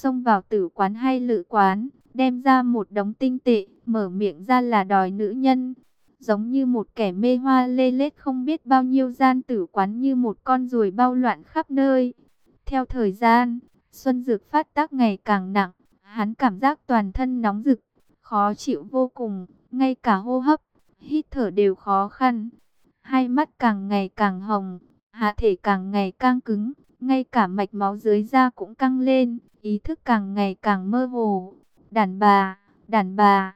xông vào tử quán hay lự quán, đem ra một đống tinh tệ, mở miệng ra là đòi nữ nhân. Giống như một kẻ mê hoa lê lết không biết bao nhiêu gian tử quán như một con ruồi bao loạn khắp nơi. Theo thời gian, Xuân Dược phát tác ngày càng nặng, hắn cảm giác toàn thân nóng rực, khó chịu vô cùng, ngay cả hô hấp, hít thở đều khó khăn. Hai mắt càng ngày càng hồng, hạ thể càng ngày càng cứng, ngay cả mạch máu dưới da cũng căng lên, ý thức càng ngày càng mơ hồ. Đàn bà, đàn bà,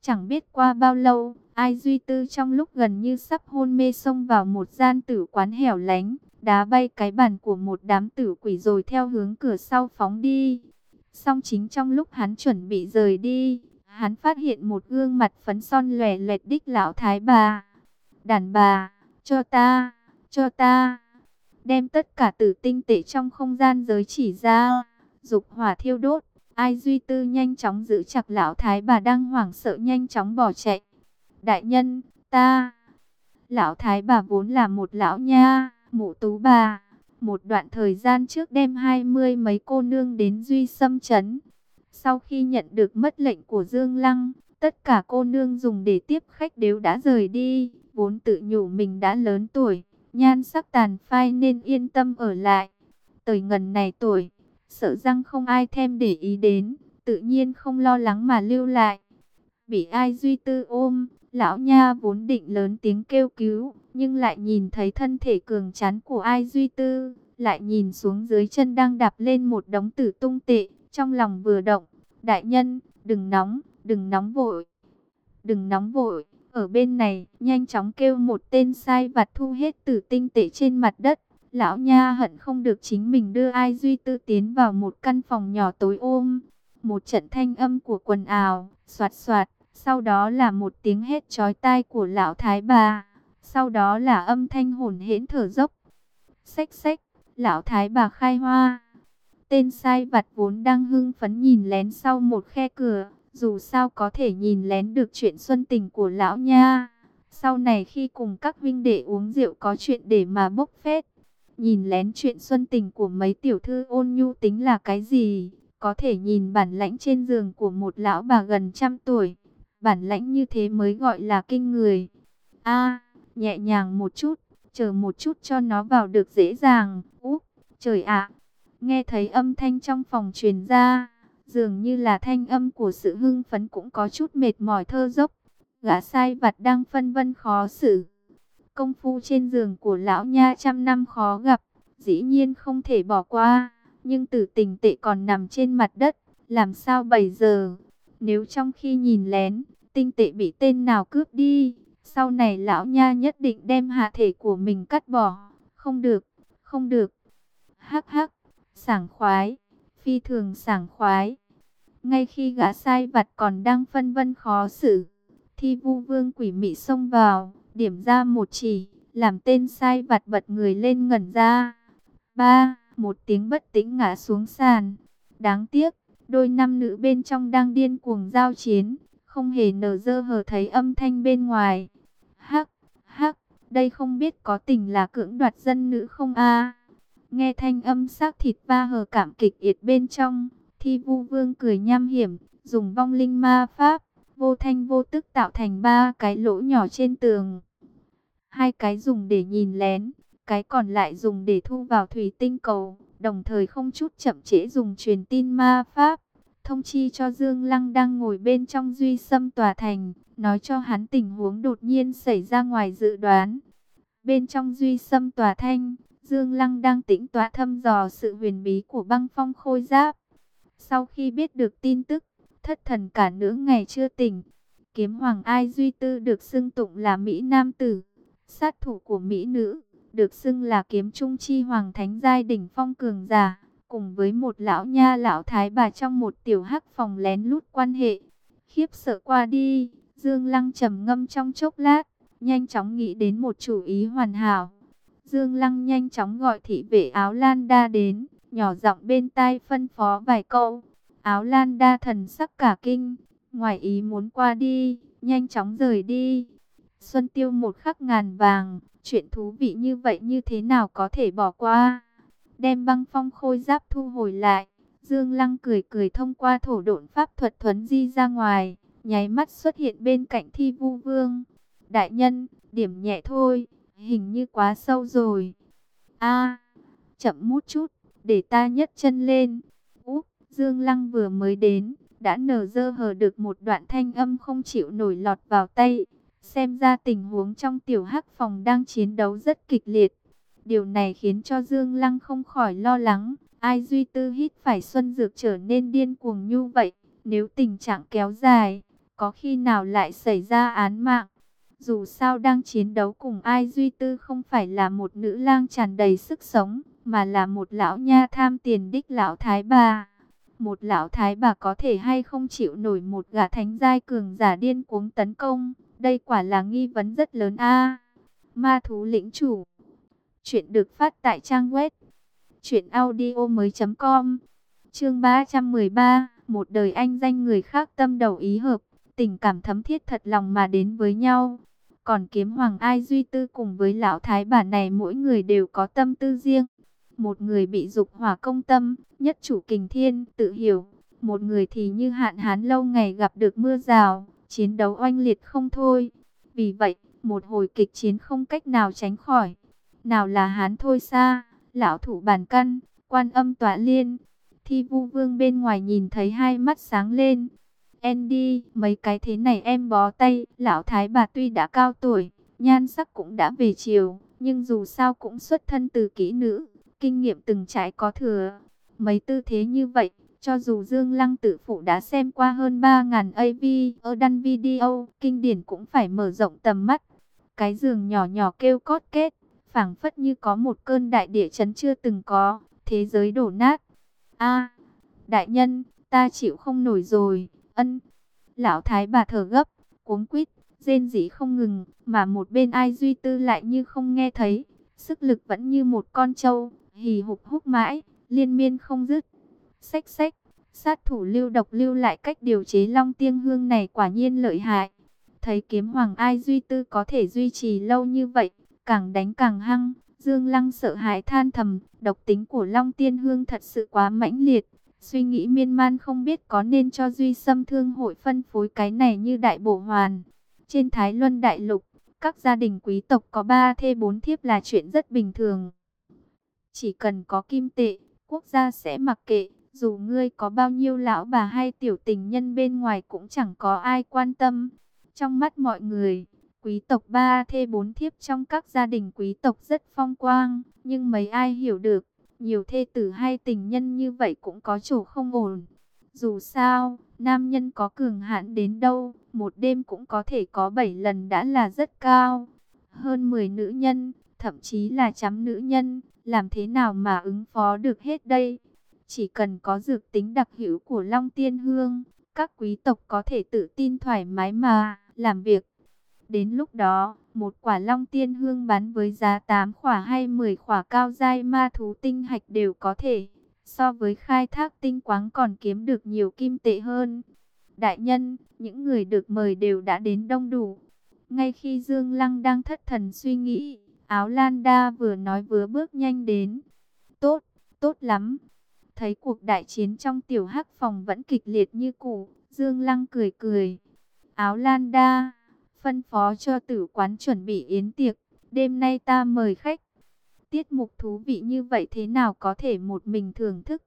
chẳng biết qua bao lâu, ai duy tư trong lúc gần như sắp hôn mê xông vào một gian tử quán hẻo lánh, đá bay cái bàn của một đám tử quỷ rồi theo hướng cửa sau phóng đi. Song chính trong lúc hắn chuẩn bị rời đi, hắn phát hiện một gương mặt phấn son lòe loẹt đích lão thái bà. Đàn bà, cho ta, cho ta, đem tất cả tử tinh tệ trong không gian giới chỉ ra, dục hỏa thiêu đốt. Ai duy tư nhanh chóng giữ chặt lão thái bà đang hoảng sợ nhanh chóng bỏ chạy. Đại nhân, ta... Lão thái bà vốn là một lão nha, mụ tú bà. Một đoạn thời gian trước đem hai mươi mấy cô nương đến duy xâm chấn. Sau khi nhận được mất lệnh của Dương Lăng, tất cả cô nương dùng để tiếp khách đều đã rời đi. Vốn tự nhủ mình đã lớn tuổi, nhan sắc tàn phai nên yên tâm ở lại. Tới ngần này tuổi, sợ rằng không ai thêm để ý đến, tự nhiên không lo lắng mà lưu lại. Bị ai duy tư ôm, lão nha vốn định lớn tiếng kêu cứu, nhưng lại nhìn thấy thân thể cường chán của ai duy tư, lại nhìn xuống dưới chân đang đạp lên một đống tử tung tệ, trong lòng vừa động, đại nhân, đừng nóng, đừng nóng vội, đừng nóng vội, ở bên này, nhanh chóng kêu một tên sai vặt thu hết tử tinh tệ trên mặt đất, Lão Nha hận không được chính mình đưa ai duy tư tiến vào một căn phòng nhỏ tối ôm. Một trận thanh âm của quần ào, soạt soạt, sau đó là một tiếng hét chói tai của lão thái bà. Sau đó là âm thanh hồn hển thở dốc. Xách xách, lão thái bà khai hoa. Tên sai vặt vốn đang hưng phấn nhìn lén sau một khe cửa, dù sao có thể nhìn lén được chuyện xuân tình của lão nha. Sau này khi cùng các huynh đệ uống rượu có chuyện để mà bốc phét, Nhìn lén chuyện xuân tình của mấy tiểu thư ôn nhu tính là cái gì? Có thể nhìn bản lãnh trên giường của một lão bà gần trăm tuổi. Bản lãnh như thế mới gọi là kinh người. a nhẹ nhàng một chút, chờ một chút cho nó vào được dễ dàng. Úp, trời ạ! nghe thấy âm thanh trong phòng truyền ra. Dường như là thanh âm của sự hưng phấn cũng có chút mệt mỏi thơ dốc. Gã sai vặt đang phân vân khó xử Công phu trên giường của lão nha trăm năm khó gặp, dĩ nhiên không thể bỏ qua. Nhưng tử tình tệ còn nằm trên mặt đất, làm sao bây giờ? Nếu trong khi nhìn lén, tinh tệ bị tên nào cướp đi, sau này lão nha nhất định đem hạ thể của mình cắt bỏ. Không được, không được. Hắc hắc, sảng khoái, phi thường sảng khoái. Ngay khi gã sai vặt còn đang phân vân khó xử, thi vu vương quỷ mị xông vào điểm ra một chỉ, làm tên sai vặt bật người lên ngẩn ra. Ba, một tiếng bất tĩnh ngã xuống sàn. Đáng tiếc, đôi nam nữ bên trong đang điên cuồng giao chiến, không hề nở dơ hờ thấy âm thanh bên ngoài. Hắc, hắc, đây không biết có tình là cưỡng đoạt dân nữ không a? Nghe thanh âm xác thịt ba hờ cảm kịch yệt bên trong, thi vu vương cười nham hiểm, dùng vong linh ma pháp, vô thanh vô tức tạo thành ba cái lỗ nhỏ trên tường. Hai cái dùng để nhìn lén, cái còn lại dùng để thu vào thủy tinh cầu, đồng thời không chút chậm trễ dùng truyền tin ma pháp. Thông chi cho Dương Lăng đang ngồi bên trong duy xâm tòa thành, nói cho hắn tình huống đột nhiên xảy ra ngoài dự đoán. Bên trong duy xâm tòa thanh, Dương Lăng đang tĩnh tọa thăm dò sự huyền bí của băng phong khôi giáp. Sau khi biết được tin tức, thất thần cả nửa ngày chưa tỉnh. Kiếm hoàng ai duy tư được xưng tụng là Mỹ Nam Tử, sát thủ của Mỹ Nữ, được xưng là kiếm trung chi hoàng thánh giai đỉnh phong cường giả, cùng với một lão nha lão thái bà trong một tiểu hắc phòng lén lút quan hệ. Khiếp sợ qua đi, Dương Lăng trầm ngâm trong chốc lát, nhanh chóng nghĩ đến một chủ ý hoàn hảo. Dương Lăng nhanh chóng gọi thị vệ áo Lan Đa đến, nhỏ giọng bên tai phân phó vài câu. Áo lan đa thần sắc cả kinh, ngoài ý muốn qua đi, nhanh chóng rời đi. Xuân tiêu một khắc ngàn vàng, chuyện thú vị như vậy như thế nào có thể bỏ qua. Đem băng phong khôi giáp thu hồi lại, Dương Lăng cười cười thông qua thổ độn pháp thuật thuấn di ra ngoài, nháy mắt xuất hiện bên cạnh thi vu vương. Đại nhân, điểm nhẹ thôi, hình như quá sâu rồi. a chậm mút chút, để ta nhấc chân lên. Úp, Dương Lăng vừa mới đến, đã nở dơ hờ được một đoạn thanh âm không chịu nổi lọt vào tay. Xem ra tình huống trong tiểu hắc phòng đang chiến đấu rất kịch liệt. Điều này khiến cho Dương Lăng không khỏi lo lắng. Ai duy tư hít phải xuân dược trở nên điên cuồng như vậy. Nếu tình trạng kéo dài, có khi nào lại xảy ra án mạng. Dù sao đang chiến đấu cùng ai duy tư không phải là một nữ lang tràn đầy sức sống, mà là một lão nha tham tiền đích lão thái bà. Một lão thái bà có thể hay không chịu nổi một gã thánh giai cường giả điên cuống tấn công. Đây quả là nghi vấn rất lớn a. ma thú lĩnh chủ. Chuyện được phát tại trang web truyệnaudiomoi.com. Chương 313, một đời anh danh người khác tâm đầu ý hợp, tình cảm thấm thiết thật lòng mà đến với nhau. Còn kiếm hoàng ai duy tư cùng với lão thái bà này mỗi người đều có tâm tư riêng. Một người bị dục hỏa công tâm, nhất chủ kình thiên, tự hiểu. Một người thì như hạn hán lâu ngày gặp được mưa rào, chiến đấu oanh liệt không thôi. Vì vậy, một hồi kịch chiến không cách nào tránh khỏi. Nào là hán thôi xa, lão thủ bàn căn, quan âm tọa liên. Thi vu vương bên ngoài nhìn thấy hai mắt sáng lên. Andy, mấy cái thế này em bó tay, lão thái bà tuy đã cao tuổi, nhan sắc cũng đã về chiều, nhưng dù sao cũng xuất thân từ kỹ nữ, kinh nghiệm từng trải có thừa. Mấy tư thế như vậy, cho dù Dương Lăng tự phụ đã xem qua hơn 3.000 AV ở đăng video, kinh điển cũng phải mở rộng tầm mắt. Cái giường nhỏ nhỏ kêu cót kết, phảng phất như có một cơn đại địa chấn chưa từng có, thế giới đổ nát. A, đại nhân, ta chịu không nổi rồi, ân. Lão thái bà thở gấp, cuống quýt, rên rỉ không ngừng, mà một bên ai duy tư lại như không nghe thấy, sức lực vẫn như một con trâu, hì hục húc mãi, liên miên không dứt. Xách xách, sát thủ lưu độc lưu lại cách điều chế long tiên hương này quả nhiên lợi hại. Thấy kiếm hoàng ai duy tư có thể duy trì lâu như vậy, càng đánh càng hăng. Dương Lăng sợ hãi than thầm, độc tính của Long Tiên Hương thật sự quá mãnh liệt. Suy nghĩ miên man không biết có nên cho Duy Sâm Thương hội phân phối cái này như đại bổ hoàn. Trên Thái Luân Đại Lục, các gia đình quý tộc có ba thê bốn thiếp là chuyện rất bình thường. Chỉ cần có kim tệ, quốc gia sẽ mặc kệ, dù ngươi có bao nhiêu lão bà hay tiểu tình nhân bên ngoài cũng chẳng có ai quan tâm. Trong mắt mọi người, quý tộc ba thê bốn thiếp trong các gia đình quý tộc rất phong quang, nhưng mấy ai hiểu được, nhiều thê tử hay tình nhân như vậy cũng có chỗ không ổn. Dù sao, nam nhân có cường hãn đến đâu, một đêm cũng có thể có 7 lần đã là rất cao. Hơn 10 nữ nhân, thậm chí là trăm nữ nhân, làm thế nào mà ứng phó được hết đây? Chỉ cần có dược tính đặc hữu của Long Tiên Hương, các quý tộc có thể tự tin thoải mái mà làm việc. Đến lúc đó, một quả long tiên hương bán với giá 8 khỏa hay 10 khỏa cao dai ma thú tinh hạch đều có thể. So với khai thác tinh quáng còn kiếm được nhiều kim tệ hơn. Đại nhân, những người được mời đều đã đến đông đủ. Ngay khi Dương Lăng đang thất thần suy nghĩ, áo Lan Đa vừa nói vừa bước nhanh đến. Tốt, tốt lắm. Thấy cuộc đại chiến trong tiểu hắc phòng vẫn kịch liệt như cũ, Dương Lăng cười cười. Áo Lan Đa phân phó cho tử quán chuẩn bị yến tiệc, đêm nay ta mời khách. Tiết mục thú vị như vậy thế nào có thể một mình thưởng thức.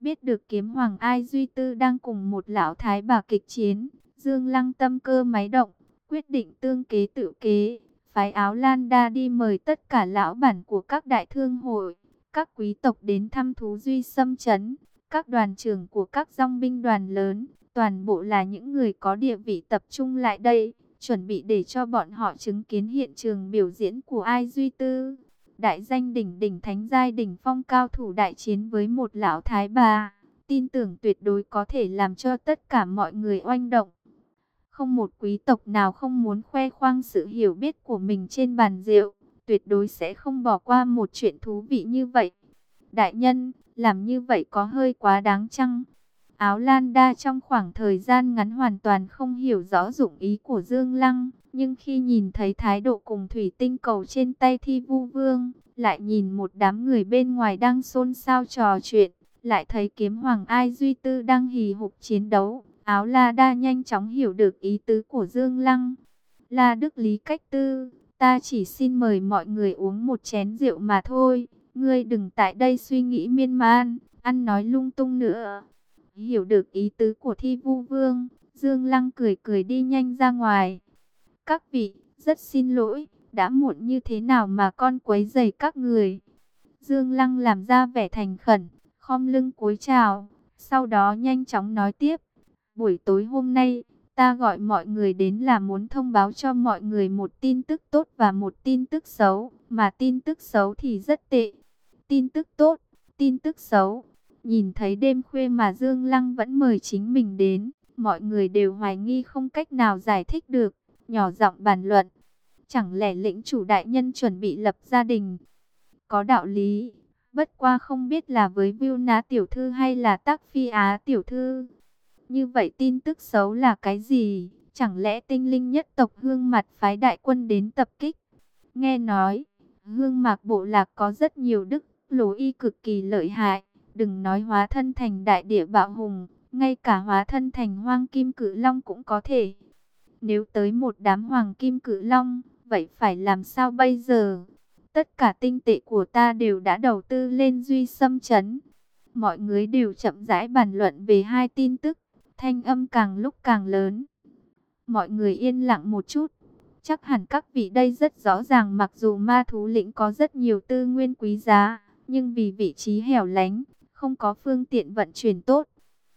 Biết được kiếm hoàng ai duy tư đang cùng một lão thái bà kịch chiến, Dương Lăng tâm cơ máy động, quyết định tương kế tự kế, phái áo Lan Đa đi mời tất cả lão bản của các đại thương hội, các quý tộc đến thăm thú duy xâm chấn, các đoàn trưởng của các dòng binh đoàn lớn, toàn bộ là những người có địa vị tập trung lại đây chuẩn bị để cho bọn họ chứng kiến hiện trường biểu diễn của Ai Duy Tư. Đại danh đỉnh đỉnh thánh giai đỉnh phong cao thủ đại chiến với một lão thái bà, tin tưởng tuyệt đối có thể làm cho tất cả mọi người oanh động. Không một quý tộc nào không muốn khoe khoang sự hiểu biết của mình trên bàn rượu, tuyệt đối sẽ không bỏ qua một chuyện thú vị như vậy. Đại nhân, làm như vậy có hơi quá đáng chăng? Áo Lan Đa trong khoảng thời gian ngắn hoàn toàn không hiểu rõ dụng ý của Dương Lăng, nhưng khi nhìn thấy thái độ cùng thủy tinh cầu trên tay thi vu vương, lại nhìn một đám người bên ngoài đang xôn xao trò chuyện, lại thấy kiếm hoàng ai duy tư đang hì hục chiến đấu. Áo La Đa nhanh chóng hiểu được ý tứ của Dương Lăng. La Đức Lý cách tư, ta chỉ xin mời mọi người uống một chén rượu mà thôi. Ngươi đừng tại đây suy nghĩ miên man, ăn nói lung tung nữa. Hiểu được ý tứ của thi vu vương, Dương Lăng cười cười đi nhanh ra ngoài. Các vị, rất xin lỗi, đã muộn như thế nào mà con quấy rầy các người. Dương Lăng làm ra vẻ thành khẩn, khom lưng cúi chào, sau đó nhanh chóng nói tiếp. Buổi tối hôm nay, ta gọi mọi người đến là muốn thông báo cho mọi người một tin tức tốt và một tin tức xấu, mà tin tức xấu thì rất tệ. Tin tức tốt, tin tức xấu. Nhìn thấy đêm khuya mà Dương Lăng vẫn mời chính mình đến, mọi người đều hoài nghi không cách nào giải thích được, nhỏ giọng bàn luận. Chẳng lẽ lĩnh chủ đại nhân chuẩn bị lập gia đình? Có đạo lý, bất qua không biết là với Viu Ná tiểu thư hay là Tác Phi Á tiểu thư. Như vậy tin tức xấu là cái gì? Chẳng lẽ tinh linh nhất tộc hương mặt phái đại quân đến tập kích? Nghe nói, hương mạc bộ lạc có rất nhiều đức, lối y cực kỳ lợi hại. Đừng nói hóa thân thành đại địa bạo hùng, ngay cả hóa thân thành hoang kim cử long cũng có thể. Nếu tới một đám hoàng kim cử long, vậy phải làm sao bây giờ? Tất cả tinh tệ của ta đều đã đầu tư lên duy xâm chấn. Mọi người đều chậm rãi bàn luận về hai tin tức, thanh âm càng lúc càng lớn. Mọi người yên lặng một chút. Chắc hẳn các vị đây rất rõ ràng mặc dù ma thú lĩnh có rất nhiều tư nguyên quý giá, nhưng vì vị trí hẻo lánh, không có phương tiện vận chuyển tốt.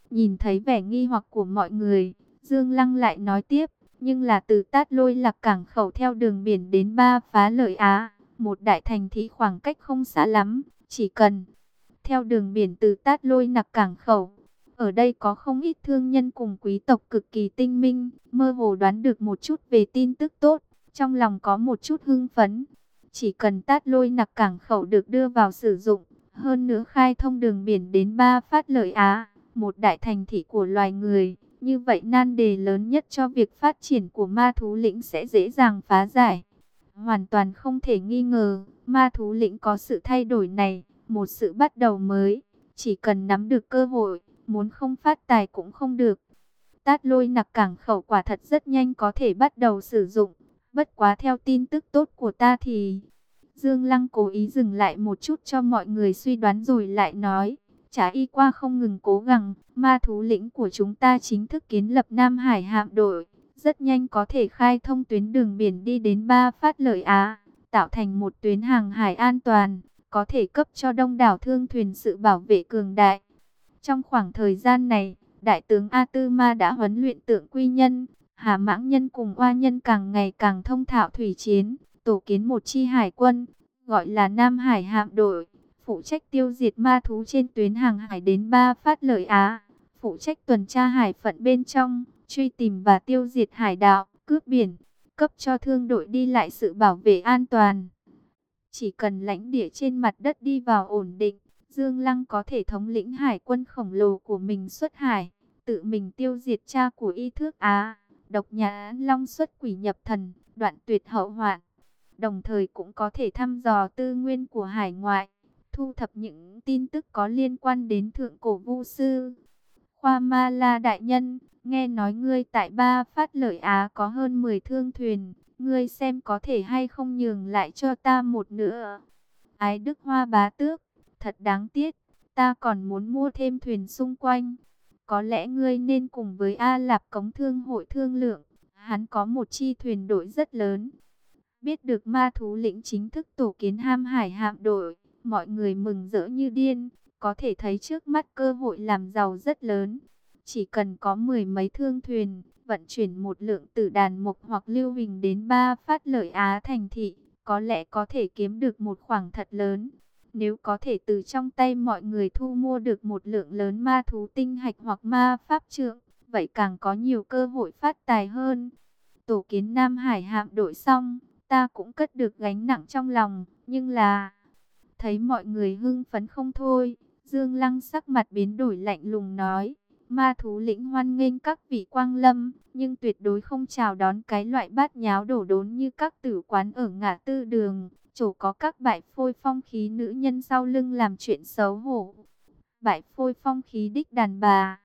Nhìn thấy vẻ nghi hoặc của mọi người, Dương Lăng lại nói tiếp, nhưng là từ tát lôi lạc cảng khẩu theo đường biển đến ba phá lợi Á, một đại thành thị khoảng cách không xa lắm, chỉ cần theo đường biển từ tát lôi lạc cảng khẩu. Ở đây có không ít thương nhân cùng quý tộc cực kỳ tinh minh, mơ hồ đoán được một chút về tin tức tốt, trong lòng có một chút hưng phấn. Chỉ cần tát lôi nặc cảng khẩu được đưa vào sử dụng, hơn nữa khai thông đường biển đến ba phát lợi Á, một đại thành thị của loài người. Như vậy nan đề lớn nhất cho việc phát triển của ma thú lĩnh sẽ dễ dàng phá giải. Hoàn toàn không thể nghi ngờ, ma thú lĩnh có sự thay đổi này, một sự bắt đầu mới. Chỉ cần nắm được cơ hội, muốn không phát tài cũng không được. Tát lôi nặc cảng khẩu quả thật rất nhanh có thể bắt đầu sử dụng. Bất quá theo tin tức tốt của ta thì... Dương Lăng cố ý dừng lại một chút cho mọi người suy đoán rồi lại nói. Chả y qua không ngừng cố gắng, ma thú lĩnh của chúng ta chính thức kiến lập Nam Hải hạm đội. Rất nhanh có thể khai thông tuyến đường biển đi đến ba phát lợi Á, tạo thành một tuyến hàng hải an toàn, có thể cấp cho đông đảo thương thuyền sự bảo vệ cường đại. Trong khoảng thời gian này, Đại tướng A Tư Ma đã huấn luyện tượng quy nhân, Hà Mãng Nhân cùng Oa Nhân càng ngày càng thông thạo thủy chiến, tổ kiến một chi hải quân, gọi là Nam Hải hạm đội, phụ trách tiêu diệt ma thú trên tuyến hàng hải đến ba phát lợi Á, phụ trách tuần tra hải phận bên trong, truy tìm và tiêu diệt hải đạo, cướp biển, cấp cho thương đội đi lại sự bảo vệ an toàn. Chỉ cần lãnh địa trên mặt đất đi vào ổn định, Dương Lăng có thể thống lĩnh hải quân khổng lồ của mình xuất hải, tự mình tiêu diệt cha của y thước Á, độc nhà long xuất quỷ nhập thần, đoạn tuyệt hậu hoạn. Đồng thời cũng có thể thăm dò tư nguyên của hải ngoại, thu thập những tin tức có liên quan đến thượng cổ vu sư. Khoa Ma La Đại Nhân, nghe nói ngươi tại ba phát lợi Á có hơn 10 thương thuyền, ngươi xem có thể hay không nhường lại cho ta một nữa. Ái Đức Hoa Bá Tước, thật đáng tiếc, ta còn muốn mua thêm thuyền xung quanh. Có lẽ ngươi nên cùng với A Lạp Cống Thương hội thương lượng, hắn có một chi thuyền đội rất lớn. Biết được ma thú lĩnh chính thức tổ kiến ham hải hạm đội, mọi người mừng rỡ như điên, có thể thấy trước mắt cơ hội làm giàu rất lớn. Chỉ cần có mười mấy thương thuyền, vận chuyển một lượng tử đàn mục hoặc lưu hình đến ba phát lợi Á thành thị, có lẽ có thể kiếm được một khoản thật lớn. Nếu có thể từ trong tay mọi người thu mua được một lượng lớn ma thú tinh hạch hoặc ma pháp trượng, vậy càng có nhiều cơ hội phát tài hơn. Tổ kiến Nam Hải hạm đội xong, ta cũng cất được gánh nặng trong lòng, nhưng là... Thấy mọi người hưng phấn không thôi, Dương Lăng sắc mặt biến đổi lạnh lùng nói, ma thú lĩnh hoan nghênh các vị quang lâm, nhưng tuyệt đối không chào đón cái loại bát nháo đổ đốn như các tử quán ở ngã tư đường, chỗ có các bại phôi phong khí nữ nhân sau lưng làm chuyện xấu hổ. bại phôi phong khí đích đàn bà.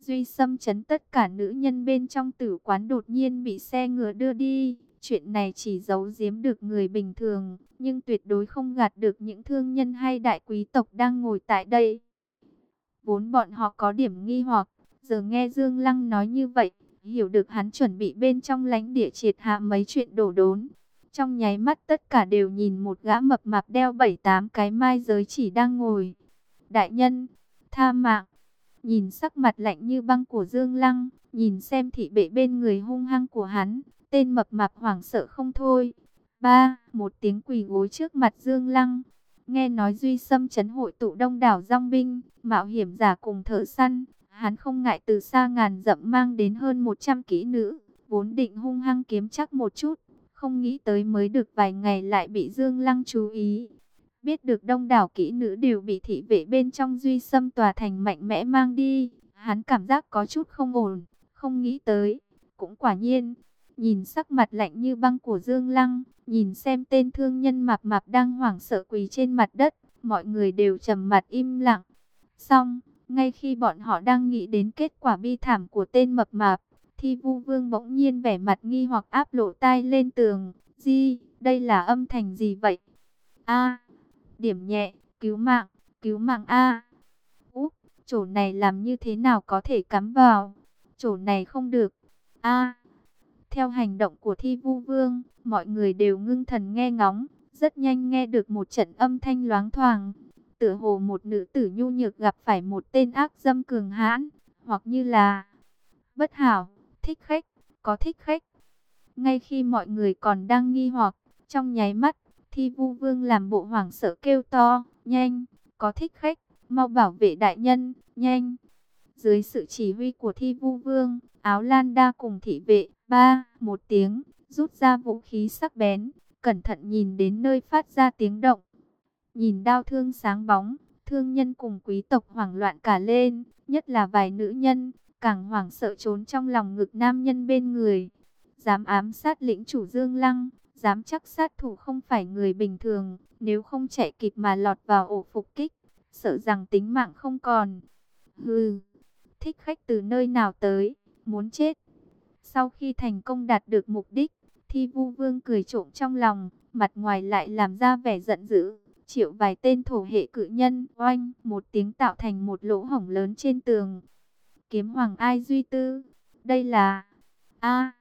Duy xâm chấn tất cả nữ nhân bên trong tử quán đột nhiên bị xe ngựa đưa đi. Chuyện này chỉ giấu giếm được người bình thường, nhưng tuyệt đối không gạt được những thương nhân hay đại quý tộc đang ngồi tại đây. Vốn bọn họ có điểm nghi hoặc, giờ nghe Dương Lăng nói như vậy, hiểu được hắn chuẩn bị bên trong lánh địa triệt hạ mấy chuyện đổ đốn. Trong nháy mắt tất cả đều nhìn một gã mập mạp đeo bảy tám cái mai giới chỉ đang ngồi. Đại nhân, tha mạng, nhìn sắc mặt lạnh như băng của Dương Lăng, nhìn xem thị bệ bên người hung hăng của hắn, tên mập mạp hoảng sợ không thôi. Ba, một tiếng quỳ gối trước mặt Dương Lăng. Nghe nói Duy Sâm chấn hội tụ đông đảo rong binh, mạo hiểm giả cùng thợ săn. Hắn không ngại từ xa ngàn dặm mang đến hơn 100 kỹ nữ, vốn định hung hăng kiếm chắc một chút. Không nghĩ tới mới được vài ngày lại bị Dương Lăng chú ý. Biết được đông đảo kỹ nữ đều bị thị vệ bên trong Duy Sâm tòa thành mạnh mẽ mang đi. Hắn cảm giác có chút không ổn, không nghĩ tới. Cũng quả nhiên, nhìn sắc mặt lạnh như băng của Dương Lăng, nhìn xem tên thương nhân mạp mạp đang hoảng sợ quỳ trên mặt đất, mọi người đều trầm mặt im lặng. Xong, ngay khi bọn họ đang nghĩ đến kết quả bi thảm của tên mập mạp, thì vu vương bỗng nhiên vẻ mặt nghi hoặc áp lộ tai lên tường. Di, đây là âm thanh gì vậy? A, điểm nhẹ, cứu mạng, cứu mạng A. Úp, chỗ này làm như thế nào có thể cắm vào? Chỗ này không được. A. Theo hành động của thi vu vương, mọi người đều ngưng thần nghe ngóng, rất nhanh nghe được một trận âm thanh loáng thoảng. Tựa hồ một nữ tử nhu nhược gặp phải một tên ác dâm cường hãn, hoặc như là bất hảo, thích khách, có thích khách. Ngay khi mọi người còn đang nghi hoặc, trong nháy mắt, thi vu vương làm bộ hoảng sợ kêu to, nhanh, có thích khách, mau bảo vệ đại nhân, nhanh. Dưới sự chỉ huy của thi vu vương, áo lan đa cùng thị vệ, ba, một tiếng, rút ra vũ khí sắc bén, cẩn thận nhìn đến nơi phát ra tiếng động. Nhìn đao thương sáng bóng, thương nhân cùng quý tộc hoảng loạn cả lên, nhất là vài nữ nhân, càng hoảng sợ trốn trong lòng ngực nam nhân bên người. Dám ám sát lĩnh chủ Dương Lăng, dám chắc sát thủ không phải người bình thường, nếu không chạy kịp mà lọt vào ổ phục kích, sợ rằng tính mạng không còn. Hừ, thích khách từ nơi nào tới, muốn chết. Sau khi thành công đạt được mục đích, Thi Vu Vương cười trộm trong lòng, mặt ngoài lại làm ra vẻ giận dữ. Triệu vài tên thổ hệ cự nhân, oanh, một tiếng tạo thành một lỗ hổng lớn trên tường. Kiếm Hoàng Ai Duy Tư, đây là... a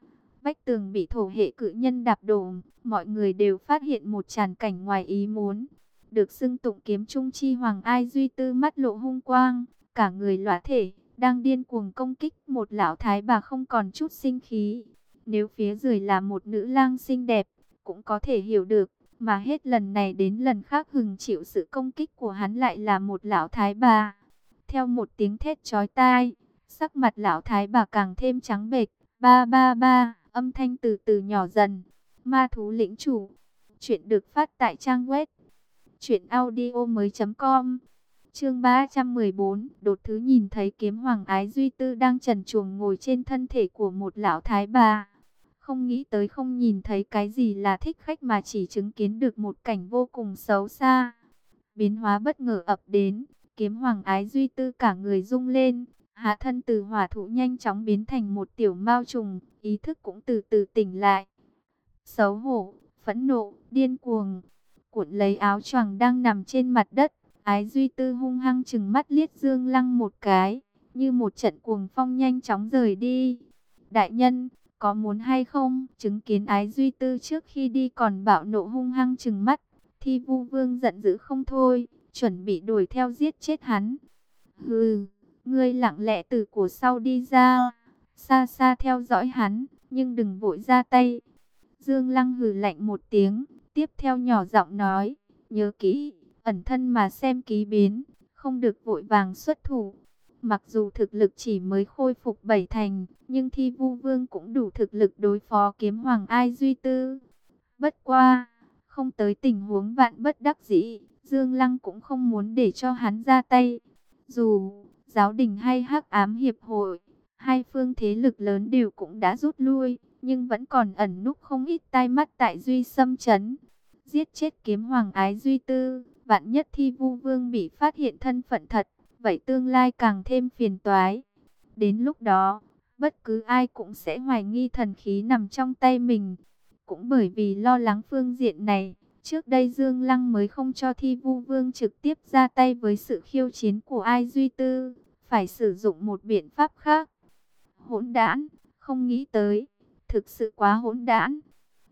vách tường bị thổ hệ cự nhân đạp đổ, mọi người đều phát hiện một tràn cảnh ngoài ý muốn. Được xưng tụng kiếm trung chi Hoàng Ai Duy Tư mắt lộ hung quang, cả người lõa thể, đang điên cuồng công kích một lão thái bà không còn chút sinh khí. Nếu phía dưới là một nữ lang xinh đẹp, cũng có thể hiểu được, mà hết lần này đến lần khác hừng chịu sự công kích của hắn lại là một lão thái bà. Theo một tiếng thét chói tai, sắc mặt lão thái bà càng thêm trắng bệch, ba ba ba, âm thanh từ từ nhỏ dần. Ma thú lĩnh chủ, chuyện được phát tại trang web truyện audio mới.com Chương 314, đột thứ nhìn thấy kiếm hoàng ái duy tư đang trần chuồng ngồi trên thân thể của một lão thái bà. Không nghĩ tới không nhìn thấy cái gì là thích khách mà chỉ chứng kiến được một cảnh vô cùng xấu xa. Biến hóa bất ngờ ập đến, kiếm hoàng ái duy tư cả người rung lên, hạ thân từ hỏa thụ nhanh chóng biến thành một tiểu mao trùng, ý thức cũng từ từ tỉnh lại. Xấu hổ, phẫn nộ, điên cuồng, cuộn lấy áo choàng đang nằm trên mặt đất, Ái Duy Tư hung hăng chừng mắt liếc Dương Lăng một cái, như một trận cuồng phong nhanh chóng rời đi. Đại nhân, có muốn hay không? Chứng kiến Ái Duy Tư trước khi đi còn bạo nộ hung hăng chừng mắt. Thi Vu Vương giận dữ không thôi, chuẩn bị đuổi theo giết chết hắn. Hừ, ngươi lặng lẽ từ cổ sau đi ra, xa xa theo dõi hắn, nhưng đừng vội ra tay. Dương Lăng hừ lạnh một tiếng, tiếp theo nhỏ giọng nói, nhớ kỹ, ẩn thân mà xem ký biến, không được vội vàng xuất thủ. Mặc dù thực lực chỉ mới khôi phục bảy thành, nhưng thi vu vương cũng đủ thực lực đối phó kiếm hoàng ai duy tư. Bất qua, không tới tình huống vạn bất đắc dĩ, Dương Lăng cũng không muốn để cho hắn ra tay. Dù giáo đình hay hắc ám hiệp hội, hai phương thế lực lớn đều cũng đã rút lui, nhưng vẫn còn ẩn núp không ít tai mắt tại Duy Sâm Trấn. Giết chết kiếm hoàng ái Duy Tư, vạn nhất thi vu vương bị phát hiện thân phận thật, vậy tương lai càng thêm phiền toái. Đến lúc đó, bất cứ ai cũng sẽ hoài nghi thần khí nằm trong tay mình. Cũng bởi vì lo lắng phương diện này, trước đây Dương Lăng mới không cho Thi Vu Vương trực tiếp ra tay với sự khiêu chiến của Ai Duy Tư, phải sử dụng một biện pháp khác. Hỗn đản, không nghĩ tới, thực sự quá hỗn đản.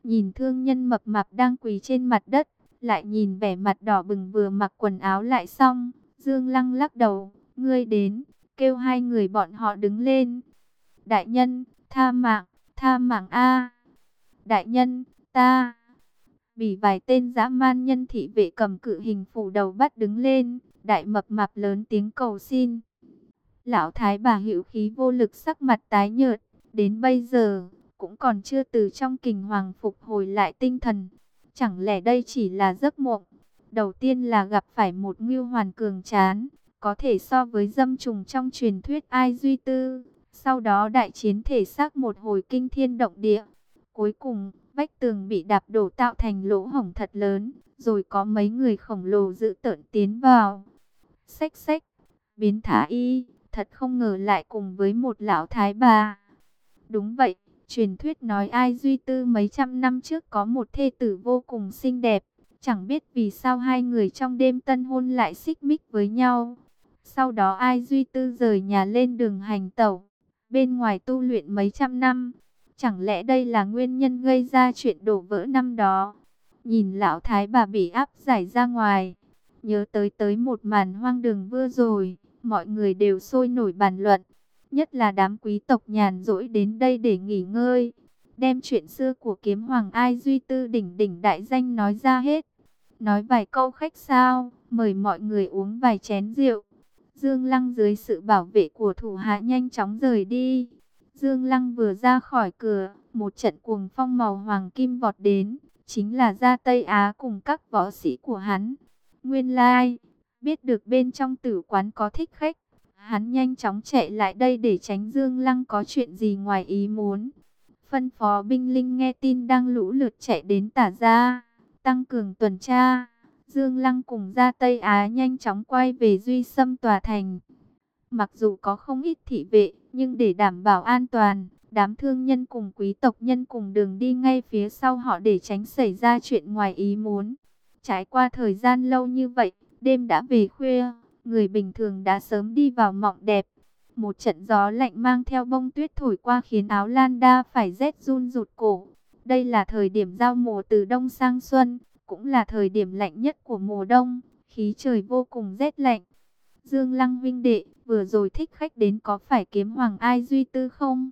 Nhìn thương nhân mập mạp đang quỳ trên mặt đất, lại nhìn vẻ mặt đỏ bừng vừa mặc quần áo lại xong, Dương Lăng lắc đầu, ngươi đến, kêu hai người bọn họ đứng lên. Đại nhân, tha mạng, tha mạng A. Đại nhân, ta. bị vài tên dã man nhân thị vệ cầm cự hình phủ đầu bắt đứng lên, đại mập mạp lớn tiếng cầu xin. Lão thái bà hữu khí vô lực sắc mặt tái nhợt, đến bây giờ, cũng còn chưa từ trong kinh hoàng phục hồi lại tinh thần. Chẳng lẽ đây chỉ là giấc mộng? Đầu tiên là gặp phải một ngưu hoàn cường chán, có thể so với dâm trùng trong truyền thuyết ai duy tư. Sau đó đại chiến thể xác một hồi kinh thiên động địa. Cuối cùng, vách tường bị đạp đổ tạo thành lỗ hổng thật lớn, rồi có mấy người khổng lồ dự tợn tiến vào. Xách xách, biến thả y, thật không ngờ lại cùng với một lão thái bà. Đúng vậy, truyền thuyết nói ai duy tư mấy trăm năm trước có một thê tử vô cùng xinh đẹp. Chẳng biết vì sao hai người trong đêm tân hôn lại xích mích với nhau. Sau đó ai duy tư rời nhà lên đường hành tẩu. Bên ngoài tu luyện mấy trăm năm. Chẳng lẽ đây là nguyên nhân gây ra chuyện đổ vỡ năm đó? Nhìn lão thái bà bị áp giải ra ngoài. Nhớ tới tới một màn hoang đường vừa rồi. Mọi người đều sôi nổi bàn luận. Nhất là đám quý tộc nhàn rỗi đến đây để nghỉ ngơi. Đem chuyện xưa của kiếm hoàng ai duy tư đỉnh đỉnh đại danh nói ra hết. Nói vài câu khách sao, mời mọi người uống vài chén rượu. Dương Lăng dưới sự bảo vệ của thủ hạ nhanh chóng rời đi. Dương Lăng vừa ra khỏi cửa, một trận cuồng phong màu hoàng kim vọt đến, chính là ra Tây Á cùng các võ sĩ của hắn. Nguyên lai, biết được bên trong tử quán có thích khách, hắn nhanh chóng chạy lại đây để tránh Dương Lăng có chuyện gì ngoài ý muốn. Phân phó binh linh nghe tin đang lũ lượt chạy đến tả ra, tăng cường tuần tra. Dương Lăng cùng ra Tây Á nhanh chóng quay về Duy Sâm Tòa Thành. Mặc dù có không ít thị vệ, nhưng để đảm bảo an toàn, đám thương nhân cùng quý tộc nhân cùng đường đi ngay phía sau họ để tránh xảy ra chuyện ngoài ý muốn. Trải qua thời gian lâu như vậy, đêm đã về khuya, người bình thường đã sớm đi vào mộng đẹp. Một trận gió lạnh mang theo bông tuyết thổi qua khiến áo Lan Đa phải rét run rụt cổ. Đây là thời điểm giao mùa từ đông sang xuân, cũng là thời điểm lạnh nhất của mùa đông, khí trời vô cùng rét lạnh. Dương Lăng vinh đệ, vừa rồi thích khách đến có phải kiếm hoàng ai duy tư không?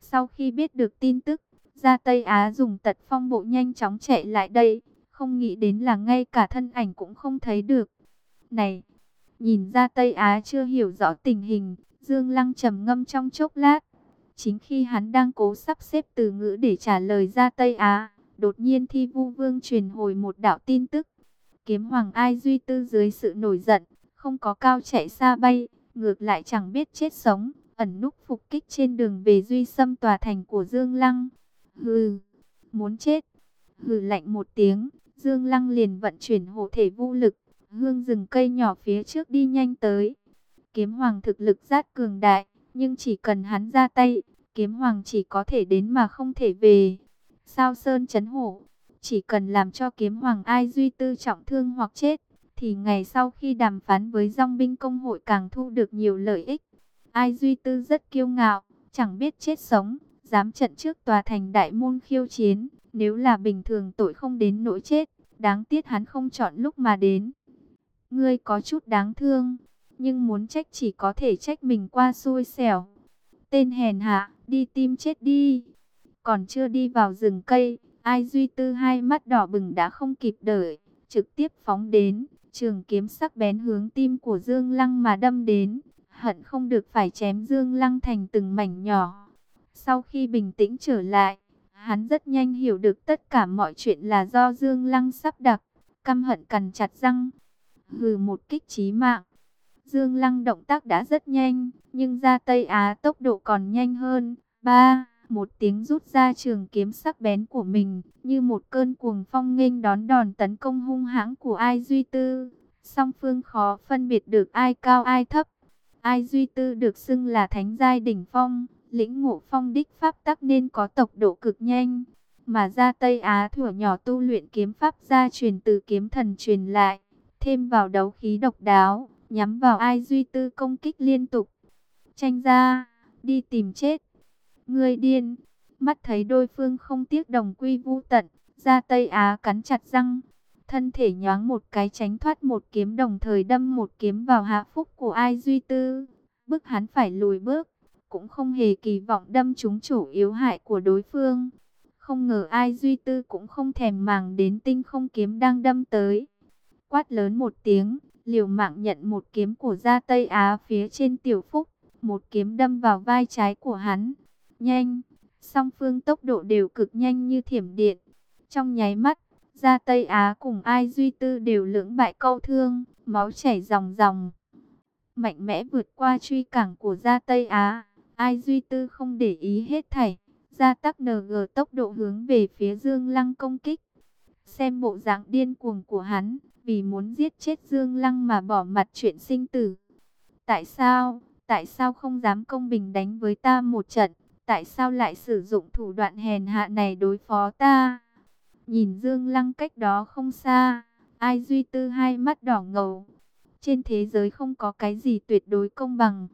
Sau khi biết được tin tức, ra Tây Á dùng tật phong bộ nhanh chóng chạy lại đây, không nghĩ đến là ngay cả thân ảnh cũng không thấy được. Này, nhìn ra Tây Á chưa hiểu rõ tình hình, Dương Lăng trầm ngâm trong chốc lát. Chính khi hắn đang cố sắp xếp từ ngữ để trả lời ra Tây Á, đột nhiên Thi Vu Vương truyền hồi một đạo tin tức. Kiếm Hoàng Ai Duy Tư dưới sự nổi giận, không có cao chạy xa bay, ngược lại chẳng biết chết sống, ẩn núp phục kích trên đường về Duy Sâm tòa thành của Dương Lăng. Hừ, muốn chết. Hừ lạnh một tiếng, Dương Lăng liền vận chuyển hộ thể vô lực, hương rừng cây nhỏ phía trước đi nhanh tới. Kiếm Hoàng thực lực rất cường đại, nhưng chỉ cần hắn ra tay, Kiếm Hoàng chỉ có thể đến mà không thể về. Sao Sơn chấn hổ, chỉ cần làm cho kiếm hoàng ai duy tư trọng thương hoặc chết, thì ngày sau khi đàm phán với dòng binh công hội càng thu được nhiều lợi ích. Ai duy tư rất kiêu ngạo, chẳng biết chết sống, dám trận trước tòa thành đại môn khiêu chiến, nếu là bình thường tội không đến nỗi chết, đáng tiếc hắn không chọn lúc mà đến. Ngươi có chút đáng thương, nhưng muốn trách chỉ có thể trách mình qua xui xẻo. Tên hèn hạ, đi tim chết đi. Còn chưa đi vào rừng cây, ai duy tư hai mắt đỏ bừng đã không kịp đợi, trực tiếp phóng đến, trường kiếm sắc bén hướng tim của Dương Lăng mà đâm đến, hận không được phải chém Dương Lăng thành từng mảnh nhỏ. Sau khi bình tĩnh trở lại, hắn rất nhanh hiểu được tất cả mọi chuyện là do Dương Lăng sắp đặt, căm hận cằn chặt răng, hừ một kích chí mạng. Dương Lăng động tác đã rất nhanh, nhưng ra Tây Á tốc độ còn nhanh hơn. ba một tiếng rút ra trường kiếm sắc bén của mình, như một cơn cuồng phong nghênh đón đòn tấn công hung hãng của ai duy tư. Song phương khó phân biệt được ai cao ai thấp, Ai Duy Tư được xưng là thánh giai đỉnh phong, lĩnh ngộ phong đích pháp tắc nên có tốc độ cực nhanh. Mà ra Tây Á thuở nhỏ tu luyện kiếm pháp gia truyền từ kiếm thần truyền lại, thêm vào đấu khí độc đáo, nhắm vào Ai Duy Tư công kích liên tục. Tranh ra, đi tìm chết. Ngươi điên, mắt thấy đôi phương không tiếc đồng quy vu tận, ra Tây Á cắn chặt răng, thân thể nhoáng một cái tránh thoát một kiếm đồng thời đâm một kiếm vào hạ phúc của ai duy tư, bức hắn phải lùi bước, cũng không hề kỳ vọng đâm trúng chủ yếu hại của đối phương. Không ngờ ai duy tư cũng không thèm màng đến tinh không kiếm đang đâm tới. Quát lớn một tiếng, liều mạng nhận một kiếm của gia Tây Á phía trên tiểu phúc, một kiếm đâm vào vai trái của hắn. Nhanh, song phương tốc độ đều cực nhanh như thiểm điện. Trong nháy mắt, Gia Tây Á cùng Ai Duy Tư đều lưỡng bại câu thương, máu chảy ròng ròng. Mạnh mẽ vượt qua truy cảng của Gia Tây Á, Ai Duy Tư không để ý hết thảy. Gia tắc NG tốc độ hướng về phía Dương Lăng công kích. Xem bộ dạng điên cuồng của hắn, vì muốn giết chết Dương Lăng mà bỏ mặt chuyện sinh tử. Tại sao, tại sao không dám công bình đánh với ta một trận? Tại sao lại sử dụng thủ đoạn hèn hạ này đối phó ta? Nhìn Dương Lăng cách đó không xa, ai duy tư hai mắt đỏ ngầu. Trên thế giới không có cái gì tuyệt đối công bằng.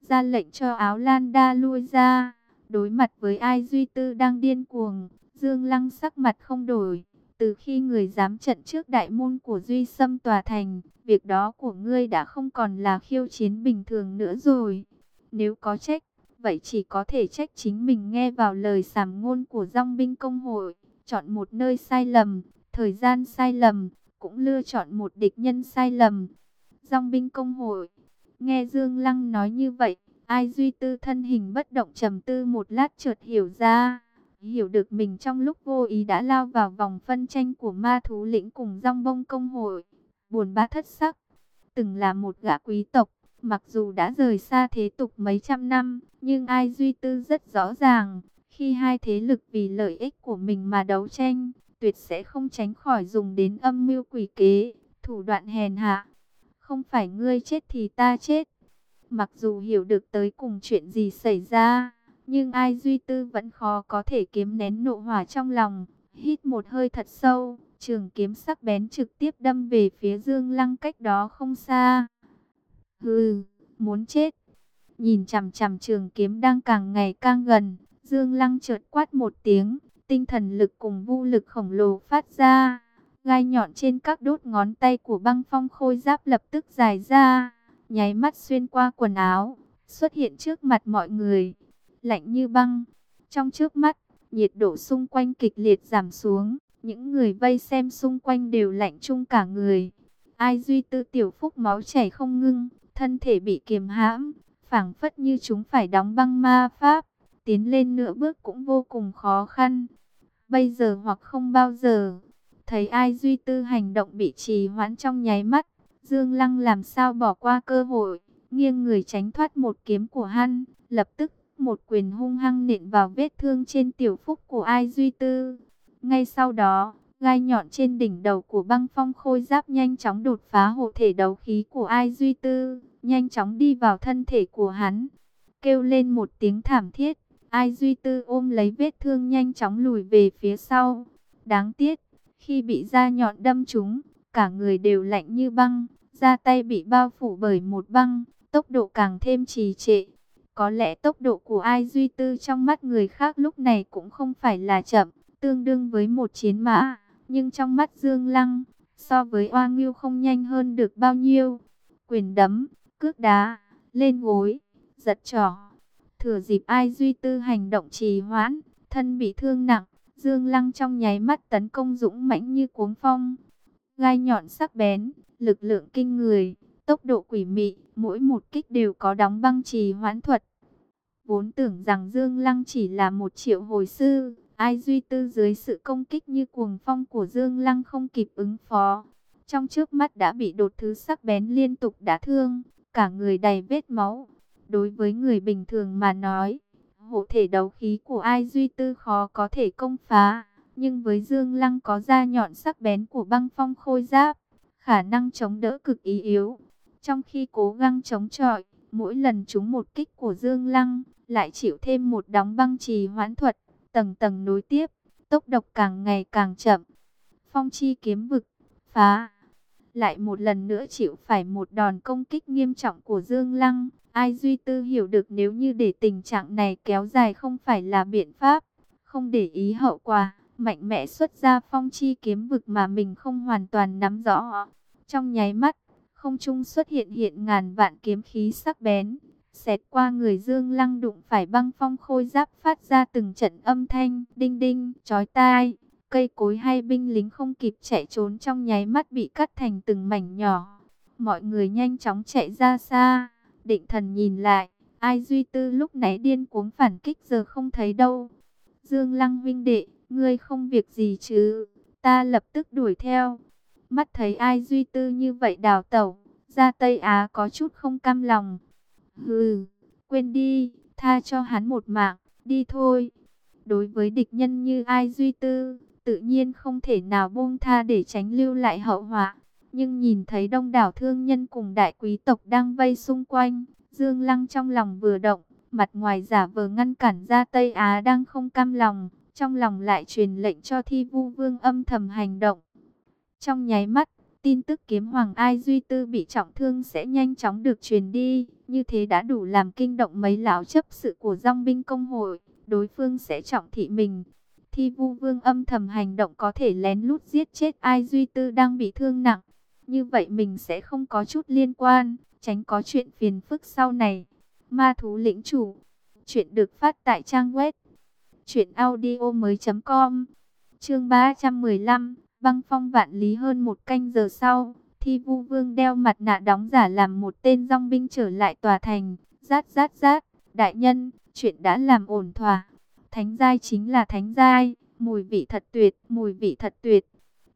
Ra lệnh cho áo lan đa lui ra. Đối mặt với ai duy tư đang điên cuồng, Dương Lăng sắc mặt không đổi. Từ khi người dám trận trước đại môn của Duy Sâm tòa thành, việc đó của ngươi đã không còn là khiêu chiến bình thường nữa rồi. Nếu có trách, vậy chỉ có thể trách chính mình nghe vào lời sàm ngôn của dòng binh công hội chọn một nơi sai lầm, thời gian sai lầm, cũng lựa chọn một địch nhân sai lầm. Dòng binh công hội, nghe Dương Lăng nói như vậy, ai duy tư thân hình bất động trầm tư một lát chợt hiểu ra. Hiểu được mình trong lúc vô ý đã lao vào vòng phân tranh của ma thú lĩnh cùng rong bông công hội. Buồn bã thất sắc, từng là một gã quý tộc, mặc dù đã rời xa thế tục mấy trăm năm, nhưng ai duy tư rất rõ ràng, khi hai thế lực vì lợi ích của mình mà đấu tranh, tuyệt sẽ không tránh khỏi dùng đến âm mưu quỷ kế, thủ đoạn hèn hạ. Không phải ngươi chết thì ta chết. Mặc dù hiểu được tới cùng chuyện gì xảy ra, nhưng ai duy tư vẫn khó có thể kiếm nén nộ hỏa trong lòng. Hít một hơi thật sâu, trường kiếm sắc bén trực tiếp đâm về phía dương lăng cách đó không xa. Hừ, muốn chết. Nhìn chằm chằm trường kiếm đang càng ngày càng gần, Dương Lăng chợt quát một tiếng, tinh thần lực cùng vu lực khổng lồ phát ra. Gai nhọn trên các đốt ngón tay của băng phong khôi giáp lập tức dài ra, nháy mắt xuyên qua quần áo, xuất hiện trước mặt mọi người, lạnh như băng. Trong trước mắt, nhiệt độ xung quanh kịch liệt giảm xuống, những người vây xem xung quanh đều lạnh chung cả người. Ai duy tư tiểu phúc máu chảy không ngưng, thân thể bị kiềm hãm, phảng phất như chúng phải đóng băng ma pháp tiến lên nửa bước cũng vô cùng khó khăn. Bây giờ hoặc không bao giờ, thấy ai duy tư hành động bị trì hoãn trong nháy mắt, Dương Lăng làm sao bỏ qua cơ hội, nghiêng người tránh thoát một kiếm của hắn, lập tức một quyền hung hăng nện vào vết thương trên tiểu phúc của ai duy tư. Ngay sau đó, gai nhọn trên đỉnh đầu của băng phong khôi giáp nhanh chóng đột phá hộ thể đấu khí của ai duy tư, nhanh chóng đi vào thân thể của hắn, kêu lên một tiếng thảm thiết. Ai Duy Tư ôm lấy vết thương nhanh chóng lùi về phía sau. Đáng tiếc, khi bị da nhọn đâm trúng, cả người đều lạnh như băng, da tay bị bao phủ bởi một băng, tốc độ càng thêm trì trệ. Có lẽ tốc độ của Ai Duy Tư trong mắt người khác lúc này cũng không phải là chậm, tương đương với một chiến mã, nhưng trong mắt Dương Lăng, so với Oa Ngưu không nhanh hơn được bao nhiêu. Quyền đấm, cước đá, lên gối, giật trỏ Thừa dịp ai duy tư hành động trì hoãn, thân bị thương nặng, Dương Lăng trong nháy mắt tấn công dũng mãnh như cuống phong. Gai nhọn sắc bén, lực lượng kinh người, tốc độ quỷ mị, mỗi một kích đều có đóng băng trì hoãn thuật. Vốn tưởng rằng Dương Lăng chỉ là một triệu hồi sư, ai duy tư dưới sự công kích như cuồng phong của Dương Lăng không kịp ứng phó. Trong trước mắt đã bị đột thứ sắc bén liên tục đả thương, cả người đầy vết máu, Đối với người bình thường mà nói, hộ thể đấu khí của ai duy tư khó có thể công phá. Nhưng với Dương Lăng có da nhọn sắc bén của băng phong khôi giáp, khả năng chống đỡ cực ý yếu. Trong khi cố gắng chống chọi, Mỗi lần trúng một kích của Dương Lăng, lại chịu thêm một đóng băng trì hoãn thuật, tầng tầng nối tiếp, tốc độc càng ngày càng chậm. Phong chi kiếm vực, phá. Lại một lần nữa chịu phải một đòn công kích nghiêm trọng của Dương Lăng. Ai Duy Tư hiểu được nếu như để tình trạng này kéo dài không phải là biện pháp, không để ý hậu quả, mạnh mẽ xuất ra phong chi kiếm vực mà mình không hoàn toàn nắm rõ. Trong nháy mắt, không trung xuất hiện hiện ngàn vạn kiếm khí sắc bén, xẹt qua người Dương Lăng đụng phải băng phong khôi giáp phát ra từng trận âm thanh đinh đinh, chói tai. Cây cối hay binh lính không kịp chạy trốn trong nháy mắt bị cắt thành từng mảnh nhỏ. Mọi người nhanh chóng chạy ra xa, định thần nhìn lại, ai duy tư lúc nãy điên cuống phản kích giờ không thấy đâu. Dương Lăng vinh đệ, ngươi không việc gì chứ, ta lập tức đuổi theo. Mắt thấy ai duy tư như vậy đào tẩu, ra Tây Á có chút không cam lòng. Hừ, quên đi, tha cho hắn một mạng, đi thôi. Đối với địch nhân như ai duy tư, tự nhiên không thể nào buông tha để tránh lưu lại hậu họa. Nhưng nhìn thấy đông đảo thương nhân cùng đại quý tộc đang vây xung quanh, Dương Lăng trong lòng vừa động, mặt ngoài giả vờ ngăn cản ra Tây Á đang không cam lòng, trong lòng lại truyền lệnh cho thi vu vương âm thầm hành động. Trong nháy mắt, tin tức kiếm hoàng ai duy tư bị trọng thương sẽ nhanh chóng được truyền đi, như thế đã đủ làm kinh động mấy lão chấp sự của dòng binh công hội, đối phương sẽ trọng thị mình. Thi vu vương âm thầm hành động có thể lén lút giết chết ai duy tư đang bị thương nặng. Như vậy mình sẽ không có chút liên quan, tránh có chuyện phiền phức sau này. Ma thú lĩnh chủ. Chuyện được phát tại trang web. Chuyện audio mới com. Chương 315. Băng phong vạn lý hơn một canh giờ sau. Thi vu vương đeo mặt nạ đóng giả làm một tên dòng binh trở lại tòa thành. Rát rát rát. Đại nhân, chuyện đã làm ổn thỏa. Thánh giai chính là thánh giai. Mùi vị thật tuyệt, mùi vị thật tuyệt.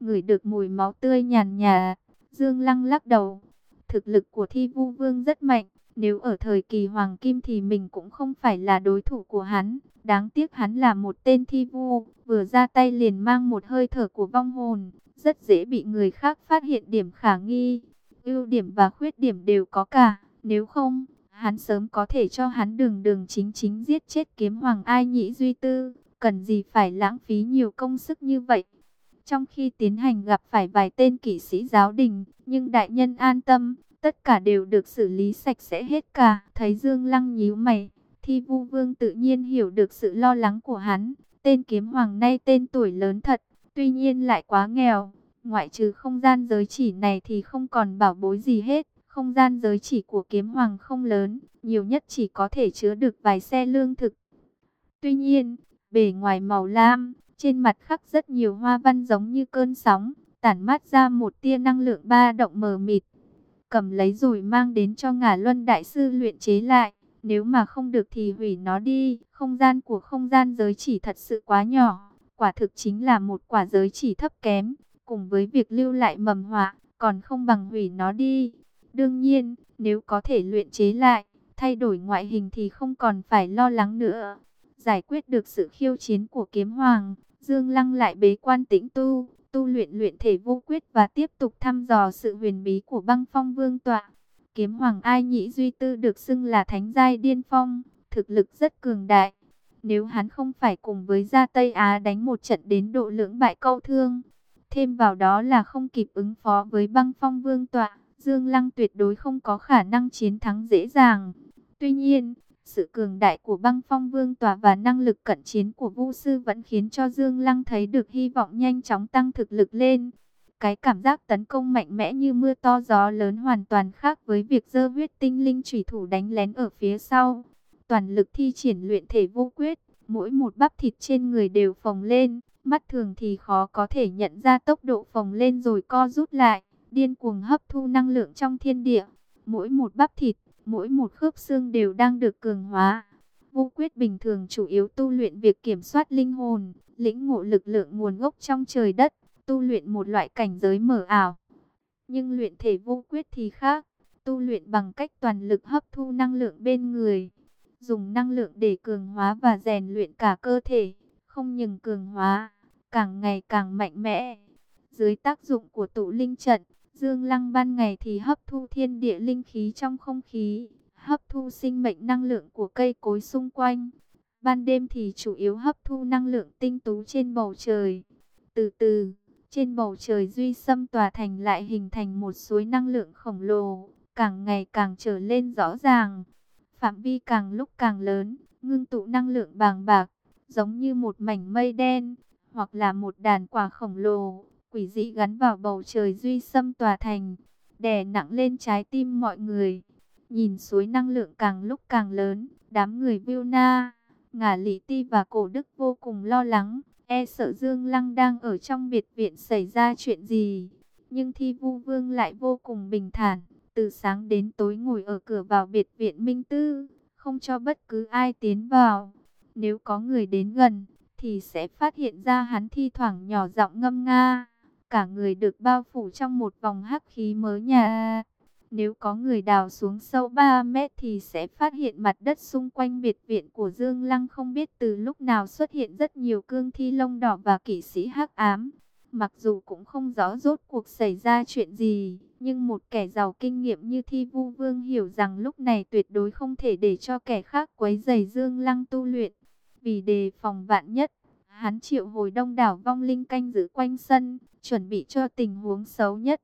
Ngửi được mùi máu tươi nhàn nhà. Dương Lăng lắc đầu. Thực lực của Thi Vu Vương rất mạnh. Nếu ở thời kỳ Hoàng Kim thì mình cũng không phải là đối thủ của hắn. Đáng tiếc hắn là một tên Thi Vu. Vừa ra tay liền mang một hơi thở của vong hồn. Rất dễ bị người khác phát hiện điểm khả nghi. ưu điểm và khuyết điểm đều có cả. Nếu không, hắn sớm có thể cho hắn đường đường chính chính giết chết kiếm hoàng ai nhĩ duy tư. Cần gì phải lãng phí nhiều công sức như vậy. Trong khi tiến hành gặp phải vài tên kỵ sĩ giáo đình, nhưng đại nhân an tâm, tất cả đều được xử lý sạch sẽ hết cả. Thấy Dương Lăng nhíu mày, thi vu vương tự nhiên hiểu được sự lo lắng của hắn. Tên kiếm hoàng nay tên tuổi lớn thật, tuy nhiên lại quá nghèo. Ngoại trừ không gian giới chỉ này thì không còn bảo bối gì hết. Không gian giới chỉ của kiếm hoàng không lớn, nhiều nhất chỉ có thể chứa được vài xe lương thực. Tuy nhiên, bề ngoài màu lam, trên mặt khắc rất nhiều hoa văn giống như cơn sóng, tản mát ra một tia năng lượng ba động mờ mịt. Cầm lấy rồi mang đến cho ngả luân đại sư luyện chế lại. Nếu mà không được thì hủy nó đi. Không gian của không gian giới chỉ thật sự quá nhỏ. Quả thực chính là một quả giới chỉ thấp kém. Cùng với việc lưu lại mầm họa, còn không bằng hủy nó đi. Đương nhiên, nếu có thể luyện chế lại, thay đổi ngoại hình thì không còn phải lo lắng nữa. Giải quyết được sự khiêu chiến của kiếm hoàng, Dương Lăng lại bế quan tĩnh tu, tu luyện luyện thể vô quyết và tiếp tục thăm dò sự huyền bí của băng phong vương tọa. Kiếm hoàng ai nhĩ duy tư được xưng là thánh giai điên phong, thực lực rất cường đại. Nếu hắn không phải cùng với gia Tây Á đánh một trận đến độ lưỡng bại câu thương, thêm vào đó là không kịp ứng phó với băng phong vương tọa, Dương Lăng tuyệt đối không có khả năng chiến thắng dễ dàng. Tuy nhiên, sự cường đại của băng phong vương tòa và năng lực cận chiến của Vu sư vẫn khiến cho Dương Lăng thấy được hy vọng nhanh chóng tăng thực lực lên. Cái cảm giác tấn công mạnh mẽ như mưa to gió lớn hoàn toàn khác với việc dơ huyết tinh linh chủy thủ đánh lén ở phía sau. Toàn lực thi triển luyện thể vô quyết, mỗi một bắp thịt trên người đều phồng lên, mắt thường thì khó có thể nhận ra tốc độ phồng lên rồi co rút lại, điên cuồng hấp thu năng lượng trong thiên địa. Mỗi một bắp thịt mỗi một khớp xương đều đang được cường hóa. Vô quyết bình thường chủ yếu tu luyện việc kiểm soát linh hồn, lĩnh ngộ lực lượng nguồn gốc trong trời đất, tu luyện một loại cảnh giới mở ảo. Nhưng luyện thể vô quyết thì khác, tu luyện bằng cách toàn lực hấp thu năng lượng bên người, dùng năng lượng để cường hóa và rèn luyện cả cơ thể, không ngừng cường hóa, càng ngày càng mạnh mẽ. Dưới tác dụng của tụ linh trận, Dương Lăng ban ngày thì hấp thu thiên địa linh khí trong không khí, hấp thu sinh mệnh năng lượng của cây cối xung quanh. Ban đêm thì chủ yếu hấp thu năng lượng tinh tú trên bầu trời. Từ từ, trên bầu trời duy xâm tòa thành lại hình thành một suối năng lượng khổng lồ, càng ngày càng trở lên rõ ràng. Phạm vi càng lúc càng lớn, ngưng tụ năng lượng bàng bạc, giống như một mảnh mây đen, hoặc là một đàn quả khổng lồ, quỷ dị gắn vào bầu trời duy xâm tòa thành, đè nặng lên trái tim mọi người. Nhìn suối năng lượng càng lúc càng lớn, đám người Vilna, Ngả Lý Ti và Cổ Đức vô cùng lo lắng, e sợ Dương Lăng đang ở trong biệt viện xảy ra chuyện gì. Nhưng Thi Vu Vương lại vô cùng bình thản, từ sáng đến tối ngồi ở cửa vào biệt viện Minh Tư, không cho bất cứ ai tiến vào. Nếu có người đến gần, thì sẽ phát hiện ra hắn thi thoảng nhỏ giọng ngâm nga. Cả người được bao phủ trong một vòng hắc khí mới nhà. Nếu có người đào xuống sâu 3 mét thì sẽ phát hiện mặt đất xung quanh biệt viện của Dương Lăng không biết từ lúc nào xuất hiện rất nhiều cương thi lông đỏ và kỵ sĩ hắc ám. Mặc dù cũng không rõ rốt cuộc xảy ra chuyện gì, nhưng một kẻ giàu kinh nghiệm như Thi Vu Vương hiểu rằng lúc này tuyệt đối không thể để cho kẻ khác quấy rầy Dương Lăng tu luyện. Vì đề phòng vạn nhất, hắn triệu hồi đông đảo vong linh canh giữ quanh sân, chuẩn bị cho tình huống xấu nhất.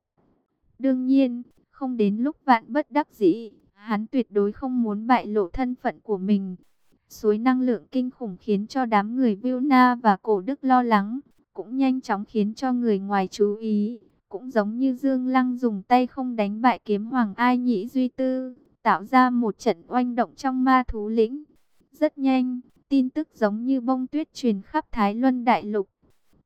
Đương nhiên, không đến lúc vạn bất đắc dĩ, hắn tuyệt đối không muốn bại lộ thân phận của mình. Suối năng lượng kinh khủng khiến cho đám người Vilna và Cổ Đức lo lắng, cũng nhanh chóng khiến cho người ngoài chú ý. Cũng giống như Dương Lăng dùng tay không đánh bại kiếm hoàng ai nhĩ duy tư, tạo ra một trận oanh động trong ma thú lĩnh. Rất nhanh, tin tức giống như bông tuyết truyền khắp Thái Luân Đại Lục.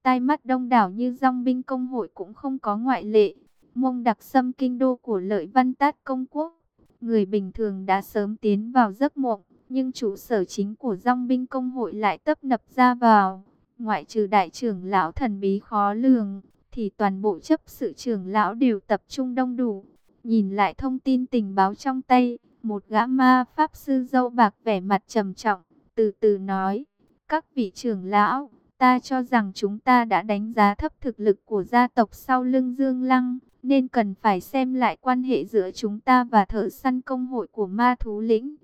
Tai mắt đông đảo như dòng binh công hội cũng không có ngoại lệ. Mông đặc xâm kinh đô của lợi văn tát công quốc. Người bình thường đã sớm tiến vào giấc mộng, nhưng trụ sở chính của dòng binh công hội lại tấp nập ra vào. Ngoại trừ đại trưởng lão thần bí khó lường, thì toàn bộ chấp sự trưởng lão đều tập trung đông đủ. Nhìn lại thông tin tình báo trong tay, một gã ma pháp sư dâu bạc vẻ mặt trầm trọng, từ từ nói, các vị trưởng lão, ta cho rằng chúng ta đã đánh giá thấp thực lực của gia tộc sau lưng Dương Lăng, nên cần phải xem lại quan hệ giữa chúng ta và thợ săn công hội của ma thú lĩnh.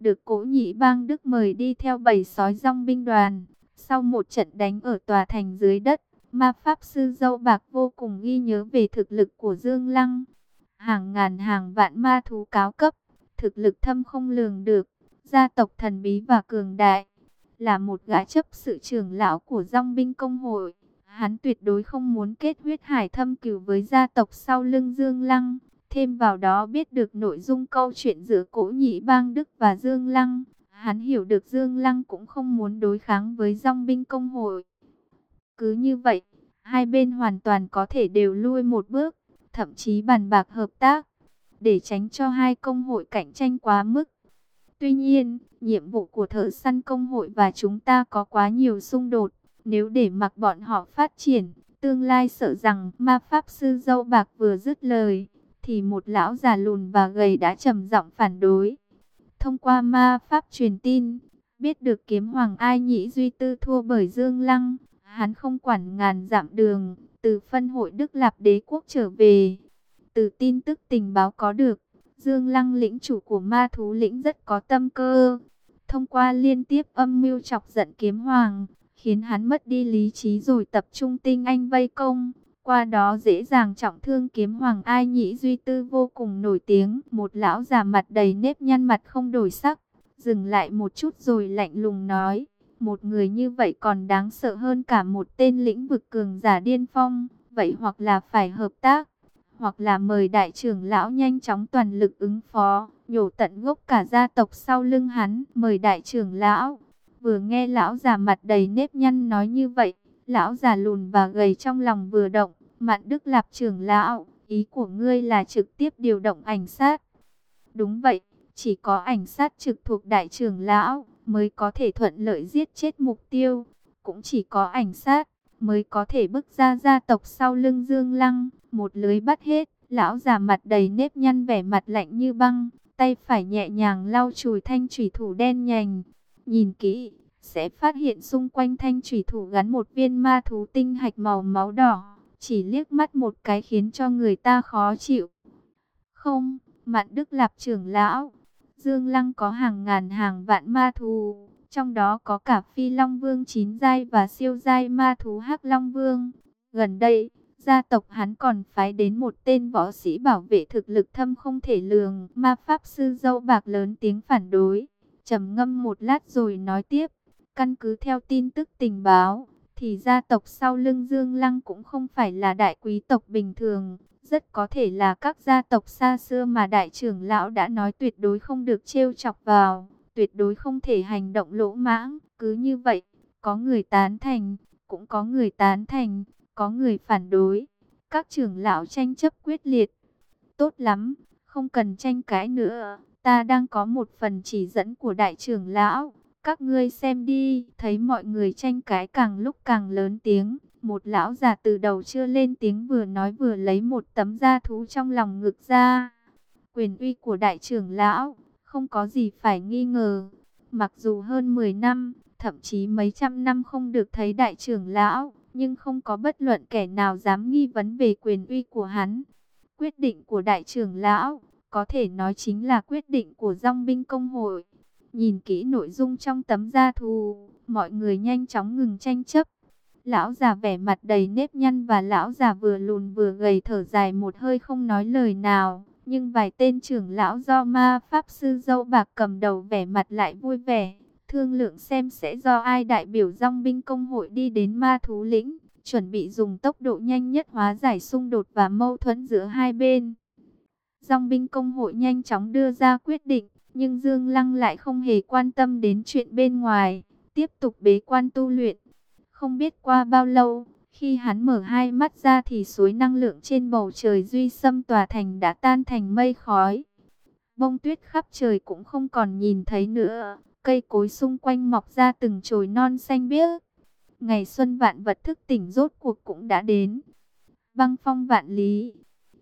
Được cố nhị bang Đức mời đi theo bầy sói rong binh đoàn, sau một trận đánh ở tòa thành dưới đất, ma pháp sư dâu bạc vô cùng ghi nhớ về thực lực của Dương Lăng. Hàng ngàn hàng vạn ma thú cáo cấp, thực lực thâm không lường được, gia tộc thần bí và cường đại, là một gã chấp sự trưởng lão của dòng binh công hội. Hắn tuyệt đối không muốn kết huyết hải thâm cửu với gia tộc sau lưng Dương Lăng. Thêm vào đó biết được nội dung câu chuyện giữa cổ nhị bang Đức và Dương Lăng. Hắn hiểu được Dương Lăng cũng không muốn đối kháng với dòng binh công hội. Cứ như vậy, hai bên hoàn toàn có thể đều lui một bước, thậm chí bàn bạc hợp tác, để tránh cho hai công hội cạnh tranh quá mức. Tuy nhiên, nhiệm vụ của thợ săn công hội và chúng ta có quá nhiều xung đột. Nếu để mặc bọn họ phát triển, tương lai sợ rằng ma pháp sư dâu bạc vừa dứt lời, thì một lão già lùn và gầy đã trầm giọng phản đối. Thông qua ma pháp truyền tin, biết được kiếm hoàng ai nhĩ duy tư thua bởi Dương Lăng, hắn không quản ngàn dặm đường, từ phân hội Đức Lạp đế quốc trở về. Từ tin tức tình báo có được, Dương Lăng lĩnh chủ của ma thú lĩnh rất có tâm cơ. Thông qua liên tiếp âm mưu chọc giận kiếm hoàng, khiến hắn mất đi lý trí rồi tập trung tinh anh vây công. Qua đó dễ dàng trọng thương kiếm hoàng ai nhĩ duy tư vô cùng nổi tiếng. Một lão già mặt đầy nếp nhăn mặt không đổi sắc. Dừng lại một chút rồi lạnh lùng nói. Một người như vậy còn đáng sợ hơn cả một tên lĩnh vực cường giả điên phong. Vậy hoặc là phải hợp tác, hoặc là mời đại trưởng lão nhanh chóng toàn lực ứng phó, nhổ tận gốc cả gia tộc sau lưng hắn, mời đại trưởng lão. Vừa nghe lão già mặt đầy nếp nhăn nói như vậy, lão già lùn và gầy trong lòng vừa động, Mạn Đức Lạp trưởng lão, ý của ngươi là trực tiếp điều động ảnh sát. Đúng vậy, chỉ có ảnh sát trực thuộc đại trưởng lão mới có thể thuận lợi giết chết mục tiêu, cũng chỉ có ảnh sát mới có thể bức ra gia tộc sau lưng Dương Lăng, một lưới bắt hết. Lão già mặt đầy nếp nhăn vẻ mặt lạnh như băng, tay phải nhẹ nhàng lau chùi thanh thủy thủ đen nhành. Nhìn kỹ, sẽ phát hiện xung quanh thanh thủy thủ gắn một viên ma thú tinh hạch màu máu đỏ. Chỉ liếc mắt một cái khiến cho người ta khó chịu. Không, Mạn Đức Lạp trưởng lão, Dương Lăng có hàng ngàn hàng vạn ma thú, trong đó có cả Phi Long Vương chín giai và siêu giai ma thú Hắc Long Vương. Gần đây, gia tộc hắn còn phái đến một tên võ sĩ bảo vệ thực lực thâm không thể lường. Ma Pháp Sư dâu bạc lớn tiếng phản đối, trầm ngâm một lát rồi nói tiếp. Căn cứ theo tin tức tình báo, thì gia tộc sau lưng Dương Lăng cũng không phải là đại quý tộc bình thường. Rất có thể là các gia tộc xa xưa mà đại trưởng lão đã nói tuyệt đối không được trêu chọc vào, tuyệt đối không thể hành động lỗ mãng. Cứ như vậy, có người tán thành, cũng có người tán thành, có người phản đối. Các trưởng lão tranh chấp quyết liệt. Tốt lắm, không cần tranh cãi nữa. Ta đang có một phần chỉ dẫn của đại trưởng lão. Các ngươi xem đi, thấy mọi người tranh cãi càng lúc càng lớn tiếng. Một lão già từ đầu chưa lên tiếng vừa nói vừa lấy một tấm da thú trong lòng ngực ra. Quyền uy của đại trưởng lão, không có gì phải nghi ngờ. Mặc dù hơn 10 năm, thậm chí mấy trăm năm không được thấy đại trưởng lão, nhưng không có bất luận kẻ nào dám nghi vấn về quyền uy của hắn. Quyết định của đại trưởng lão, có thể nói chính là quyết định của dòng binh công hội. Nhìn kỹ nội dung trong tấm gia thù, mọi người nhanh chóng ngừng tranh chấp. Lão già vẻ mặt đầy nếp nhăn và lão già vừa lùn vừa gầy thở dài một hơi không nói lời nào. Nhưng vài tên trưởng lão do ma pháp sư dâu bạc cầm đầu vẻ mặt lại vui vẻ. Thương lượng xem sẽ do ai đại biểu dòng binh công hội đi đến ma thú lĩnh. Chuẩn bị dùng tốc độ nhanh nhất hóa giải xung đột và mâu thuẫn giữa hai bên. Dòng binh công hội nhanh chóng đưa ra quyết định. Nhưng Dương Lăng lại không hề quan tâm đến chuyện bên ngoài. Tiếp tục bế quan tu luyện. Không biết qua bao lâu, khi hắn mở hai mắt ra thì suối năng lượng trên bầu trời duy xâm tòa thành đã tan thành mây khói. Bông tuyết khắp trời cũng không còn nhìn thấy nữa, cây cối xung quanh mọc ra từng chồi non xanh biếc. Ngày xuân vạn vật thức tỉnh rốt cuộc cũng đã đến. Băng phong vạn lý,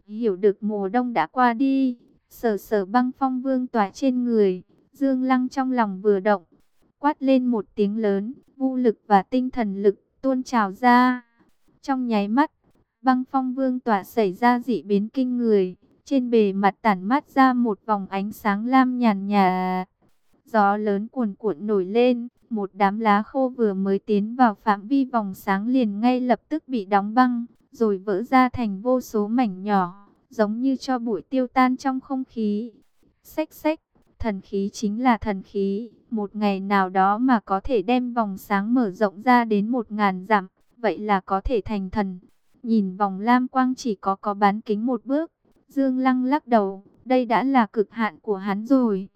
hiểu được mùa đông đã qua đi, sở sở băng phong vương tỏa trên người, dương lăng trong lòng vừa động, quát lên một tiếng lớn, vũ lực và tinh thần lực tuôn trào ra. Trong nháy mắt, băng phong vương tỏa xảy ra dị biến kinh người, trên bề mặt tản mát ra một vòng ánh sáng lam nhàn nhạt. Gió lớn cuồn cuộn nổi lên, một đám lá khô vừa mới tiến vào phạm vi vòng sáng liền ngay lập tức bị đóng băng, rồi vỡ ra thành vô số mảnh nhỏ, giống như cho bụi tiêu tan trong không khí. Xách xách, thần khí chính là thần khí, một ngày nào đó mà có thể đem vòng sáng mở rộng ra đến một ngàn dặm, vậy là có thể thành thần. Nhìn vòng lam quang chỉ có có bán kính một bước, Dương Lăng lắc đầu, đây đã là cực hạn của hắn rồi.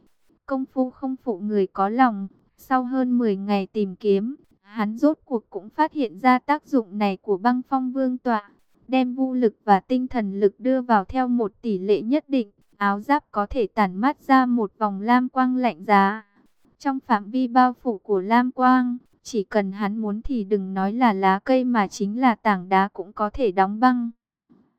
Công phu không phụ người có lòng, sau hơn 10 ngày tìm kiếm, hắn rốt cuộc cũng phát hiện ra tác dụng này của băng phong vương tọa, đem vũ lực và tinh thần lực đưa vào theo một tỷ lệ nhất định, áo giáp có thể tản mát ra một vòng lam quang lạnh giá. Trong phạm vi bao phủ của lam quang, chỉ cần hắn muốn thì đừng nói là lá cây mà chính là tảng đá cũng có thể đóng băng.